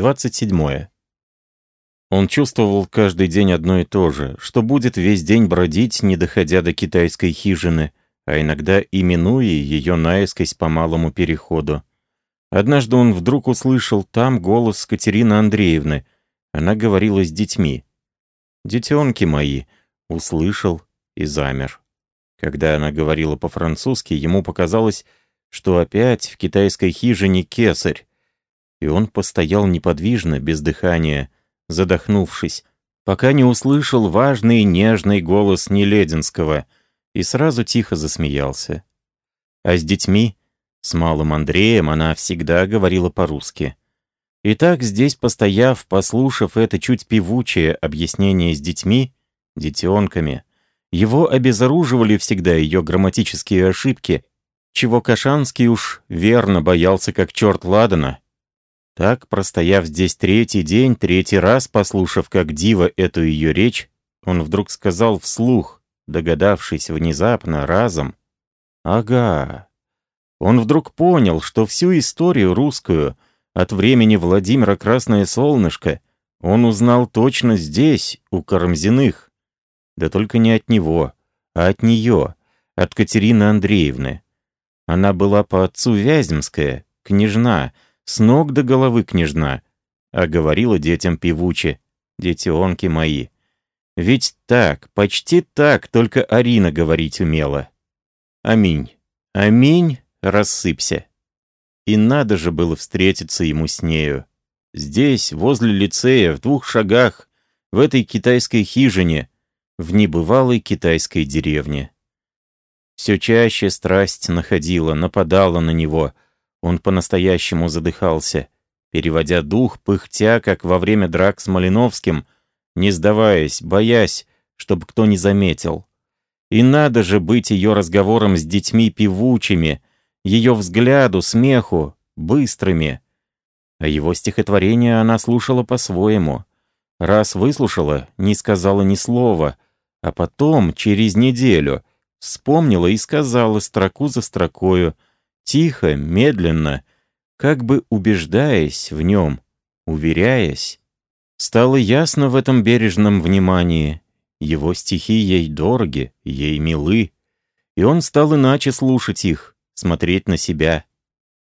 27. Он чувствовал каждый день одно и то же, что будет весь день бродить, не доходя до китайской хижины, а иногда именуя ее наискось по малому переходу. Однажды он вдруг услышал там голос Катерины Андреевны. Она говорила с детьми. «Детенки мои», услышал и замер. Когда она говорила по-французски, ему показалось, что опять в китайской хижине кесарь. И он постоял неподвижно, без дыхания, задохнувшись, пока не услышал важный нежный голос Нелединского и сразу тихо засмеялся. А с детьми, с малым Андреем, она всегда говорила по-русски. И так здесь, постояв, послушав это чуть певучее объяснение с детьми, детенками, его обезоруживали всегда ее грамматические ошибки, чего Кашанский уж верно боялся как черт Ладана, так, простояв здесь третий день, третий раз послушав как диво эту ее речь, он вдруг сказал вслух, догадавшись внезапно, разом, «Ага». Он вдруг понял, что всю историю русскую от времени Владимира Красное Солнышко он узнал точно здесь, у Карамзиных. Да только не от него, а от нее, от Катерины Андреевны. Она была по отцу Вяземская, княжна, с ног до головы княжна, а говорила детям певуче, детионки мои. Ведь так, почти так, только Арина говорить умела. Аминь. Аминь, рассыпься. И надо же было встретиться ему с нею. Здесь, возле лицея, в двух шагах, в этой китайской хижине, в небывалой китайской деревне. Все чаще страсть находила, нападала на него — он по-настоящему задыхался, переводя дух, пыхтя, как во время драк с Малиновским, не сдаваясь, боясь, чтобы кто не заметил. И надо же быть ее разговором с детьми певучими, ее взгляду, смеху, быстрыми. А его стихотворение она слушала по-своему. Раз выслушала, не сказала ни слова, а потом, через неделю, вспомнила и сказала строку за строкою — тихо, медленно, как бы убеждаясь в нем, уверяясь. Стало ясно в этом бережном внимании. Его стихи ей дороги, ей милы. И он стал иначе слушать их, смотреть на себя.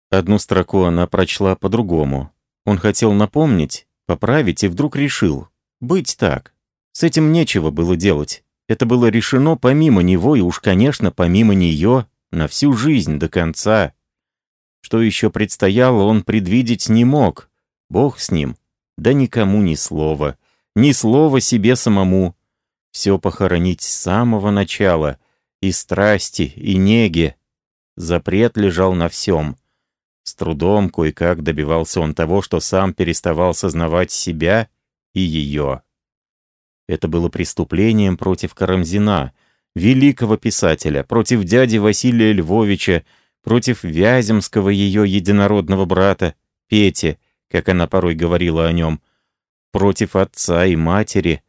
Одну строку она прочла по-другому. Он хотел напомнить, поправить и вдруг решил. Быть так. С этим нечего было делать. Это было решено помимо него и уж, конечно, помимо нее на всю жизнь до конца. Что еще предстояло, он предвидеть не мог. Бог с ним. Да никому ни слова. Ни слова себе самому. Все похоронить с самого начала. И страсти, и неги. Запрет лежал на всем. С трудом кое-как добивался он того, что сам переставал сознавать себя и ее. Это было преступлением против Карамзина — великого писателя, против дяди Василия Львовича, против Вяземского ее единородного брата, Пети, как она порой говорила о нем, против отца и матери.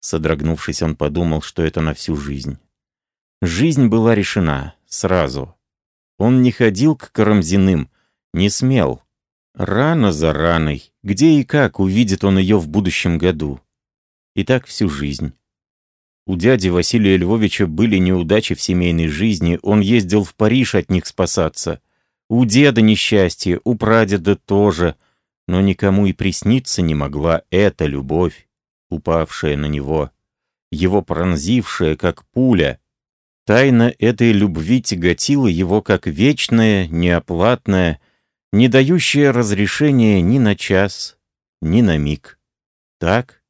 Содрогнувшись, он подумал, что это на всю жизнь. Жизнь была решена, сразу. Он не ходил к Карамзиным, не смел. Рано за раной, где и как увидит он ее в будущем году. И так всю жизнь. У дяди Василия Львовича были неудачи в семейной жизни, он ездил в Париж от них спасаться. У деда несчастье, у прадеда тоже, но никому и присниться не могла эта любовь, упавшая на него, его пронзившая, как пуля. Тайна этой любви тяготила его как вечная, неоплатная, не дающая разрешения ни на час, ни на миг. Так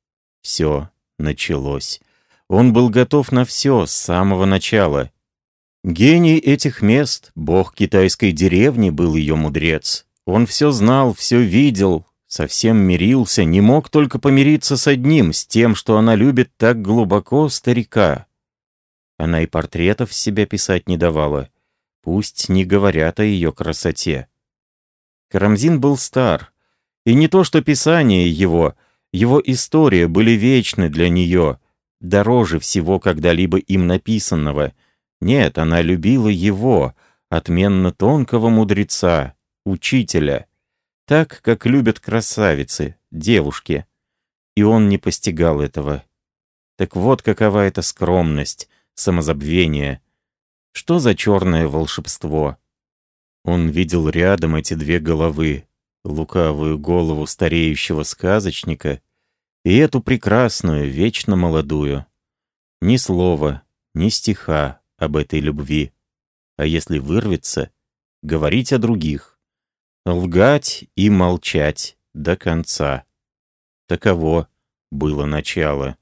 все началось. Он был готов на все с самого начала. Гений этих мест, бог китайской деревни, был ее мудрец. Он все знал, все видел, совсем мирился, не мог только помириться с одним, с тем, что она любит так глубоко старика. Она и портретов себя писать не давала. Пусть не говорят о ее красоте. Карамзин был стар. И не то что писание его, его история были вечны для нее — дороже всего когда-либо им написанного. Нет, она любила его, отменно тонкого мудреца, учителя. Так, как любят красавицы, девушки. И он не постигал этого. Так вот какова эта скромность, самозабвение. Что за черное волшебство? Он видел рядом эти две головы, лукавую голову стареющего сказочника и эту прекрасную, вечно молодую. Ни слова, ни стиха об этой любви. А если вырвется, говорить о других. Лгать и молчать до конца. Таково было начало.